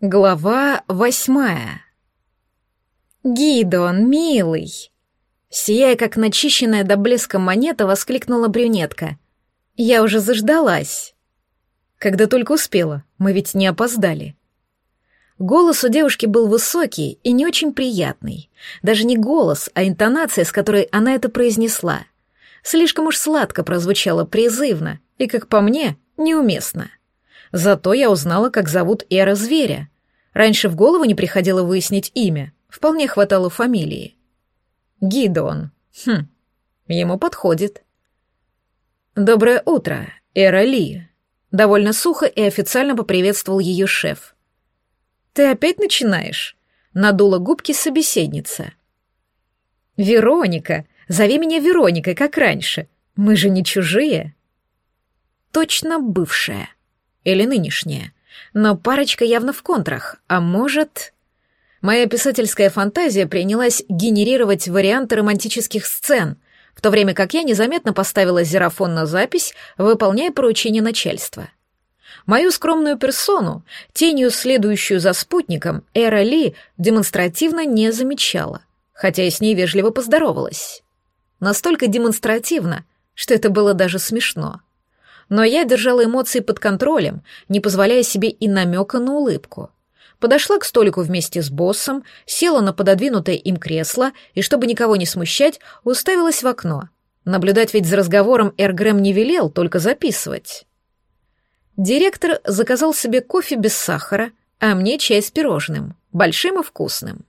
Глава восьмая. «Гидон, милый!» Сияя, как начищенная до блеска монета, воскликнула брюнетка. «Я уже заждалась!» Когда только успела, мы ведь не опоздали. Голос у девушки был высокий и не очень приятный. Даже не голос, а интонация, с которой она это произнесла. Слишком уж сладко прозвучало призывно и, как по мне, неуместно. Зато я узнала, как зовут Эра Зверя. Раньше в голову не приходило выяснить имя, вполне хватало фамилии. Гидон. Хм, ему подходит. «Доброе утро, Эра Ли», — довольно сухо и официально поприветствовал ее шеф. «Ты опять начинаешь?» — надула губки собеседница. «Вероника, зови меня Вероникой, как раньше. Мы же не чужие». «Точно бывшая», или нынешняя. Но парочка явно в контрах, а может... Моя писательская фантазия принялась генерировать варианты романтических сцен, в то время как я незаметно поставила зерафон на запись, выполняя поручение начальства. Мою скромную персону, тенью следующую за спутником, Эра Ли демонстративно не замечала, хотя и с ней вежливо поздоровалась. Настолько демонстративно, что это было даже смешно но я держала эмоции под контролем, не позволяя себе и намека на улыбку. Подошла к столику вместе с боссом, села на пододвинутое им кресло и, чтобы никого не смущать, уставилась в окно. Наблюдать ведь за разговором Эргрэм не велел, только записывать. Директор заказал себе кофе без сахара, а мне чай с пирожным, большим и вкусным.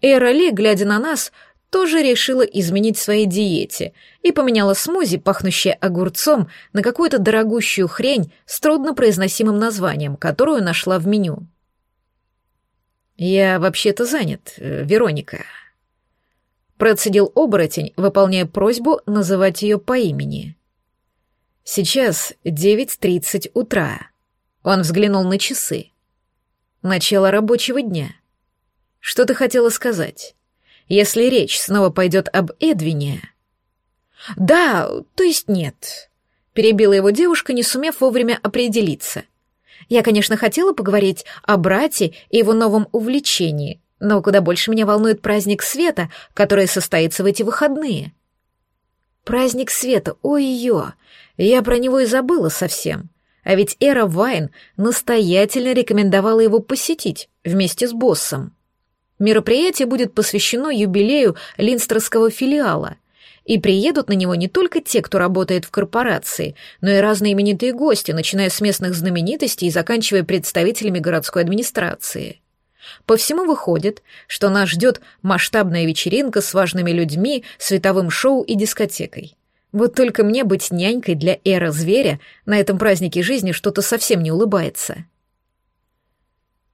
Эра Ли, глядя на нас, тоже решила изменить своей диете и поменяла смузи, пахнущее огурцом, на какую-то дорогущую хрень с труднопроизносимым названием, которую нашла в меню. «Я вообще-то занят, э, Вероника», — процедил оборотень, выполняя просьбу называть ее по имени. «Сейчас девять тридцать утра». Он взглянул на часы. «Начало рабочего дня. Что ты хотела сказать?» Если речь снова пойдет об Эдвине. Да, то есть нет, перебила его девушка, не сумев вовремя определиться. Я, конечно, хотела поговорить о брате и его новом увлечении, но куда больше меня волнует праздник света, который состоится в эти выходные. Праздник света, ой-ё, я про него и забыла совсем. А ведь Эра Вайн настоятельно рекомендовала его посетить вместе с боссом. Мероприятие будет посвящено юбилею Линстерского филиала, и приедут на него не только те, кто работает в корпорации, но и разные именитые гости, начиная с местных знаменитостей и заканчивая представителями городской администрации. По всему выходит, что нас ждет масштабная вечеринка с важными людьми, световым шоу и дискотекой. Вот только мне быть нянькой для эра зверя на этом празднике жизни что-то совсем не улыбается.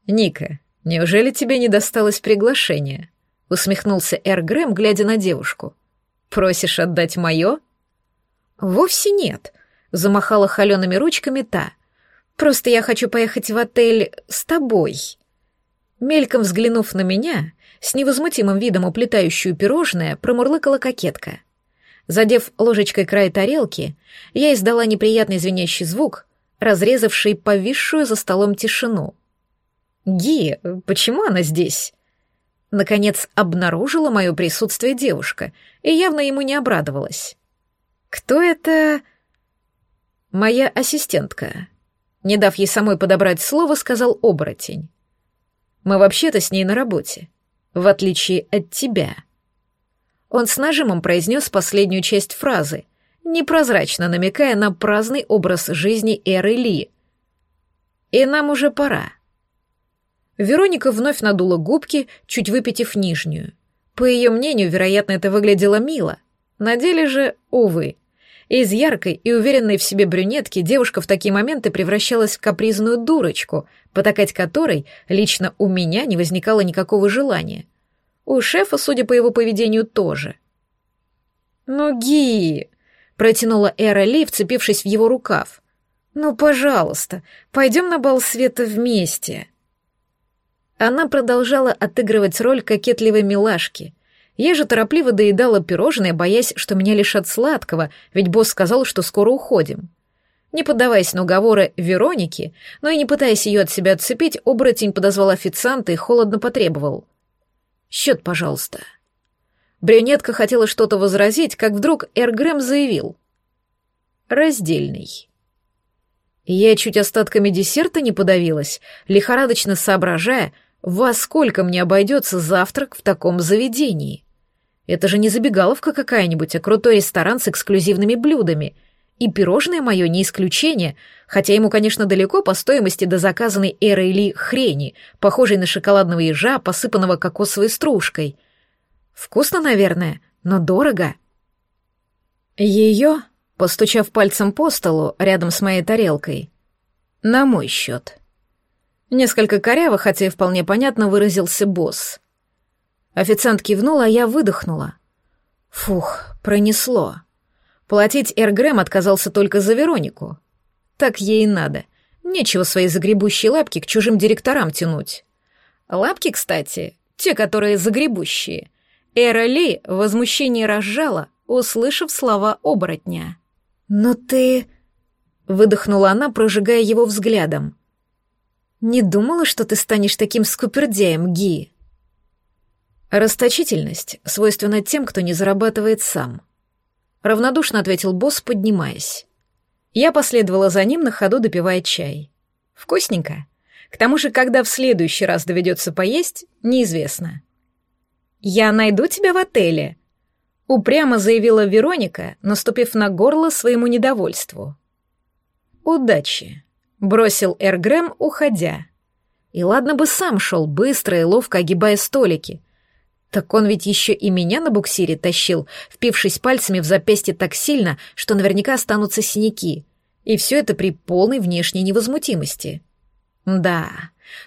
«Ника, «Неужели тебе не досталось приглашение?» — усмехнулся Эр Грэм, глядя на девушку. «Просишь отдать мое?» «Вовсе нет», — замахала холеными ручками та. «Просто я хочу поехать в отель с тобой». Мельком взглянув на меня, с невозмутимым видом уплетающую пирожное, промурлыкала кокетка. Задев ложечкой край тарелки, я издала неприятный звенящий звук, разрезавший повисшую за столом тишину — «Ги, почему она здесь?» Наконец обнаружила мое присутствие девушка и явно ему не обрадовалась. «Кто это?» «Моя ассистентка», — не дав ей самой подобрать слово, сказал оборотень. «Мы вообще-то с ней на работе, в отличие от тебя». Он с нажимом произнес последнюю часть фразы, непрозрачно намекая на праздный образ жизни Эры Ли. «И нам уже пора». Вероника вновь надула губки, чуть выпитив нижнюю. По ее мнению, вероятно, это выглядело мило. На деле же, увы. Из яркой и уверенной в себе брюнетки девушка в такие моменты превращалась в капризную дурочку, потакать которой лично у меня не возникало никакого желания. У шефа, судя по его поведению, тоже. «Ну, Ги!» — протянула Эра Ли, вцепившись в его рукав. «Ну, пожалуйста, пойдем на бал света вместе!» Она продолжала отыгрывать роль кокетливой милашки. Я же торопливо доедала пирожное, боясь, что меня лишат сладкого, ведь босс сказал, что скоро уходим. Не поддаваясь на уговоры Вероники, но и не пытаясь ее от себя отцепить, оборотень подозвал официанта и холодно потребовал. «Счет, пожалуйста». Брюнетка хотела что-то возразить, как вдруг Эргрэм заявил. «Раздельный». Я чуть остатками десерта не подавилась, лихорадочно соображая, во сколько мне обойдется завтрак в таком заведении. Это же не забегаловка какая-нибудь, а крутой ресторан с эксклюзивными блюдами. И пирожное мое не исключение, хотя ему, конечно, далеко по стоимости до заказанной Эрой Ли хрени, похожей на шоколадного ежа, посыпанного кокосовой стружкой. Вкусно, наверное, но дорого. Ее постучав пальцем по столу рядом с моей тарелкой. На мой счет. Несколько коряво, хотя и вполне понятно, выразился босс. Официант кивнул, а я выдохнула. Фух, пронесло. Платить Эргрэм отказался только за Веронику. Так ей и надо. Нечего свои загребущие лапки к чужим директорам тянуть. Лапки, кстати, те, которые загребущие. Эра Ли в возмущении разжала, услышав слова оборотня. «Но ты...» — выдохнула она, прожигая его взглядом. «Не думала, что ты станешь таким скупердяем, Ги». «Расточительность свойственна тем, кто не зарабатывает сам», — равнодушно ответил босс, поднимаясь. Я последовала за ним на ходу, допивая чай. «Вкусненько. К тому же, когда в следующий раз доведется поесть, неизвестно». «Я найду тебя в отеле», Упрямо заявила Вероника, наступив на горло своему недовольству. «Удачи», — бросил Эргрэм, уходя. И ладно бы сам шел, быстро и ловко огибая столики. Так он ведь еще и меня на буксире тащил, впившись пальцами в запястье так сильно, что наверняка останутся синяки. И все это при полной внешней невозмутимости. Да,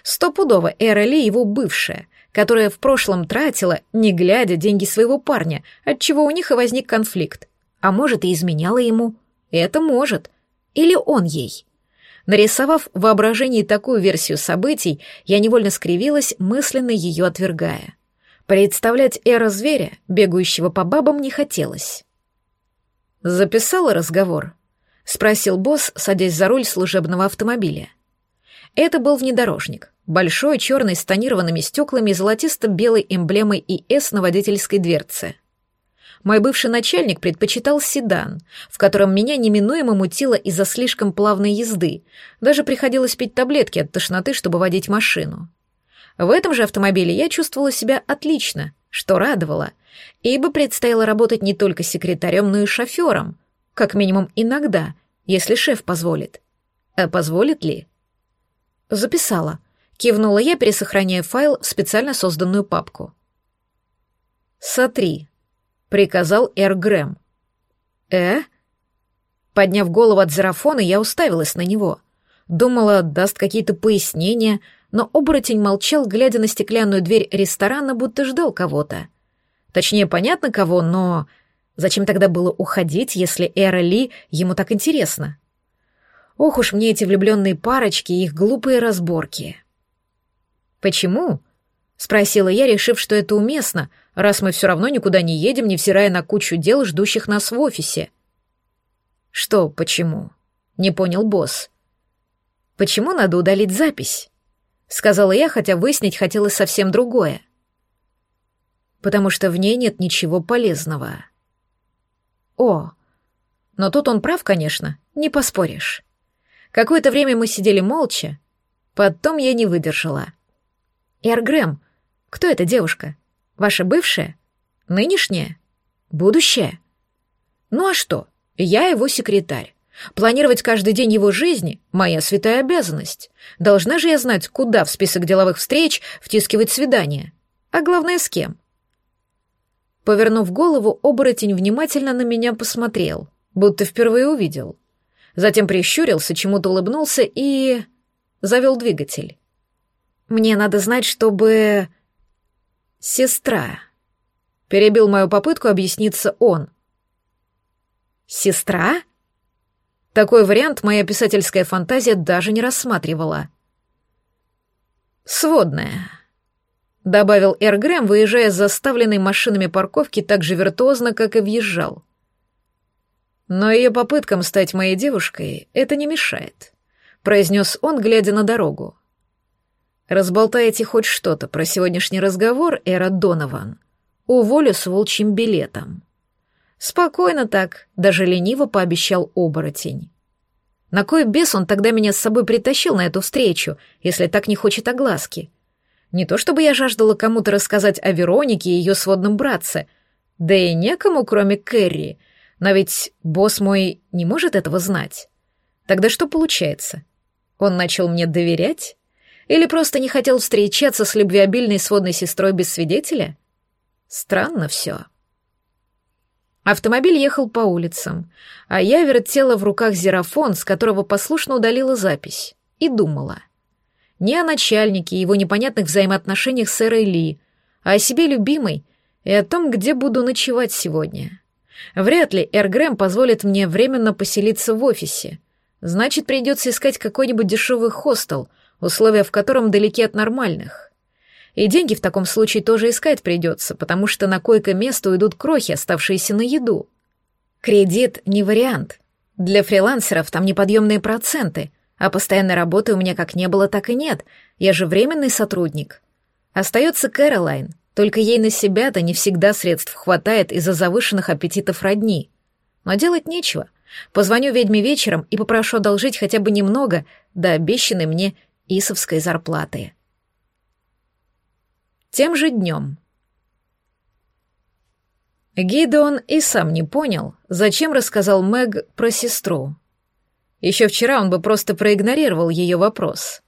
стопудово Эра Ли его бывшая, которая в прошлом тратила, не глядя, деньги своего парня, отчего у них и возник конфликт. А может, и изменяла ему. Это может. Или он ей. Нарисовав в воображении такую версию событий, я невольно скривилась, мысленно ее отвергая. Представлять эра зверя, бегающего по бабам, не хотелось. «Записала разговор?» — спросил босс, садясь за руль служебного автомобиля. Это был внедорожник. Большой, черный, с тонированными стеклами и золотисто-белой эмблемой ИС на водительской дверце. Мой бывший начальник предпочитал седан, в котором меня неминуемо мутило из-за слишком плавной езды. Даже приходилось пить таблетки от тошноты, чтобы водить машину. В этом же автомобиле я чувствовала себя отлично, что радовало, ибо предстояло работать не только секретарем, но и шофером, как минимум иногда, если шеф позволит. А позволит ли? Записала. Кивнула я, пересохраняя файл в специально созданную папку. «Сотри», — приказал Эр Грэм. «Э?» Подняв голову от зарафона, я уставилась на него. Думала, даст какие-то пояснения, но оборотень молчал, глядя на стеклянную дверь ресторана, будто ждал кого-то. Точнее, понятно кого, но зачем тогда было уходить, если Эра Ли ему так интересно? Ох уж мне эти влюбленные парочки и их глупые разборки. «Почему?» — спросила я, решив, что это уместно, раз мы все равно никуда не едем, невзирая на кучу дел, ждущих нас в офисе. «Что почему?» — не понял босс. «Почему надо удалить запись?» — сказала я, хотя выяснить хотелось совсем другое. «Потому что в ней нет ничего полезного». «О, но тут он прав, конечно, не поспоришь». Какое-то время мы сидели молча. Потом я не выдержала. «Эргрэм, кто эта девушка? Ваша бывшая? Нынешняя? Будущая?» «Ну а что? Я его секретарь. Планировать каждый день его жизни — моя святая обязанность. Должна же я знать, куда в список деловых встреч втискивать свидание. А главное, с кем?» Повернув голову, оборотень внимательно на меня посмотрел, будто впервые увидел затем прищурился, чему-то улыбнулся и... завел двигатель. «Мне надо знать, чтобы...» «Сестра», — перебил мою попытку объясниться он. «Сестра?» Такой вариант моя писательская фантазия даже не рассматривала. «Сводная», — добавил Эргрэм, выезжая с заставленной машинами парковки так же виртуозно, как и въезжал. Но ее попыткам стать моей девушкой это не мешает, произнес он, глядя на дорогу. Разболтаете хоть что-то про сегодняшний разговор, Эра Донован. Уволю с волчьим билетом. Спокойно так, даже лениво пообещал оборотень. На кой бес он тогда меня с собой притащил на эту встречу, если так не хочет огласки? Не то чтобы я жаждала кому-то рассказать о Веронике и ее сводном братце, да и некому, кроме Кэрри, но ведь босс мой не может этого знать. Тогда что получается? Он начал мне доверять? Или просто не хотел встречаться с любвеобильной сводной сестрой без свидетеля? Странно все. Автомобиль ехал по улицам, а я вертела в руках зерафон, с которого послушно удалила запись, и думала. Не о начальнике и его непонятных взаимоотношениях с Эрой Ли, а о себе любимой и о том, где буду ночевать сегодня. Вряд ли Эр Грэм позволит мне временно поселиться в офисе. Значит, придется искать какой-нибудь дешевый хостел, условия в котором далеки от нормальных. И деньги в таком случае тоже искать придется, потому что на койко-место уйдут крохи, оставшиеся на еду. Кредит не вариант. Для фрилансеров там неподъемные проценты, а постоянной работы у меня как не было, так и нет. Я же временный сотрудник. Остается Кэролайн, только ей на себя-то не всегда средств хватает из-за завышенных аппетитов родни. Но делать нечего. Позвоню ведьме вечером и попрошу одолжить хотя бы немного до обещанной мне исовской зарплаты. Тем же днем. Гидеон и сам не понял, зачем рассказал Мэг про сестру. Еще вчера он бы просто проигнорировал ее вопрос,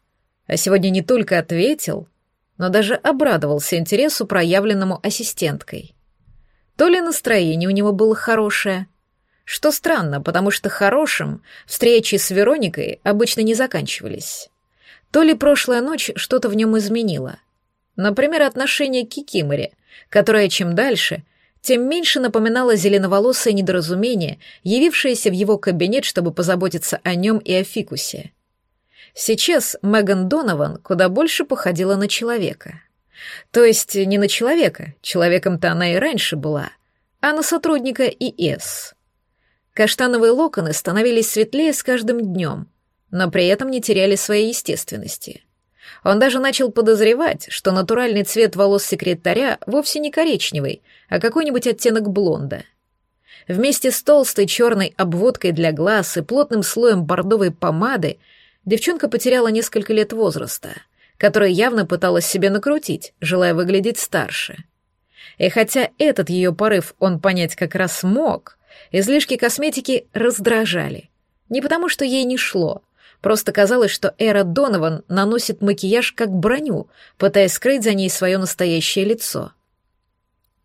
а сегодня не только ответил, но даже обрадовался интересу, проявленному ассистенткой. То ли настроение у него было хорошее, что странно, потому что хорошим встречи с Вероникой обычно не заканчивались. То ли прошлая ночь что-то в нем изменила. Например, отношение к Кикиморе, которое чем дальше, тем меньше напоминало зеленоволосое недоразумение, явившееся в его кабинет, чтобы позаботиться о нем и о фикусе. Сейчас Меган Донован куда больше походила на человека. То есть не на человека, человеком-то она и раньше была, а на сотрудника ИС. Каштановые локоны становились светлее с каждым днем, но при этом не теряли своей естественности. Он даже начал подозревать, что натуральный цвет волос секретаря вовсе не коричневый, а какой-нибудь оттенок блонда. Вместе с толстой черной обводкой для глаз и плотным слоем бордовой помады девчонка потеряла несколько лет возраста, который явно пыталась себе накрутить, желая выглядеть старше. И хотя этот ее порыв он понять как раз мог, излишки косметики раздражали. Не потому, что ей не шло, просто казалось, что Эра Донован наносит макияж как броню, пытаясь скрыть за ней свое настоящее лицо.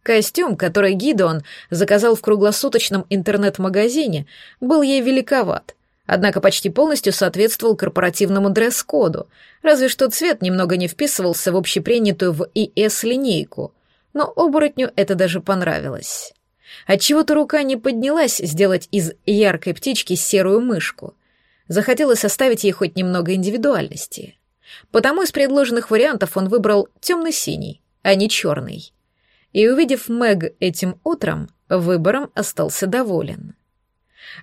Костюм, который Гидеон заказал в круглосуточном интернет-магазине, был ей великоват — однако почти полностью соответствовал корпоративному дресс-коду, разве что цвет немного не вписывался в общепринятую в ИС линейку, но оборотню это даже понравилось. Отчего-то рука не поднялась сделать из яркой птички серую мышку. Захотелось оставить ей хоть немного индивидуальности. Потому из предложенных вариантов он выбрал темно-синий, а не черный. И, увидев Мэг этим утром, выбором остался доволен.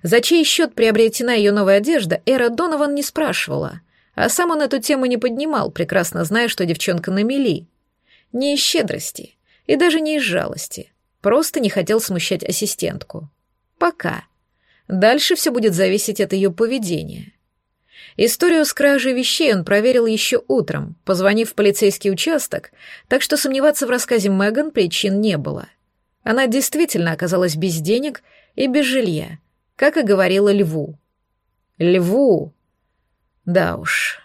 За чей счет приобретена ее новая одежда, Эра Донован не спрашивала, а сам он эту тему не поднимал, прекрасно зная, что девчонка на мели. Не из щедрости и даже не из жалости, просто не хотел смущать ассистентку. Пока. Дальше все будет зависеть от ее поведения. Историю с кражей вещей он проверил еще утром, позвонив в полицейский участок, так что сомневаться в рассказе Меган причин не было. Она действительно оказалась без денег и без жилья, как и говорила Льву. Льву! Да уж.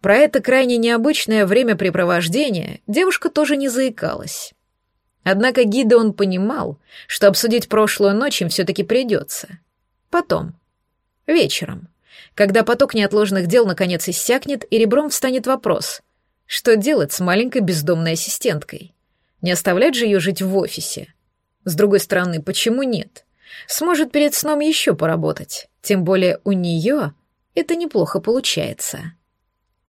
Про это крайне необычное времяпрепровождение девушка тоже не заикалась. Однако Гидеон понимал, что обсудить прошлую ночь им все-таки придется. Потом. Вечером. Когда поток неотложных дел наконец иссякнет, и ребром встанет вопрос, что делать с маленькой бездомной ассистенткой? Не оставлять же ее жить в офисе? С другой стороны, почему нет? Сможет перед сном еще поработать, тем более у нее это неплохо получается.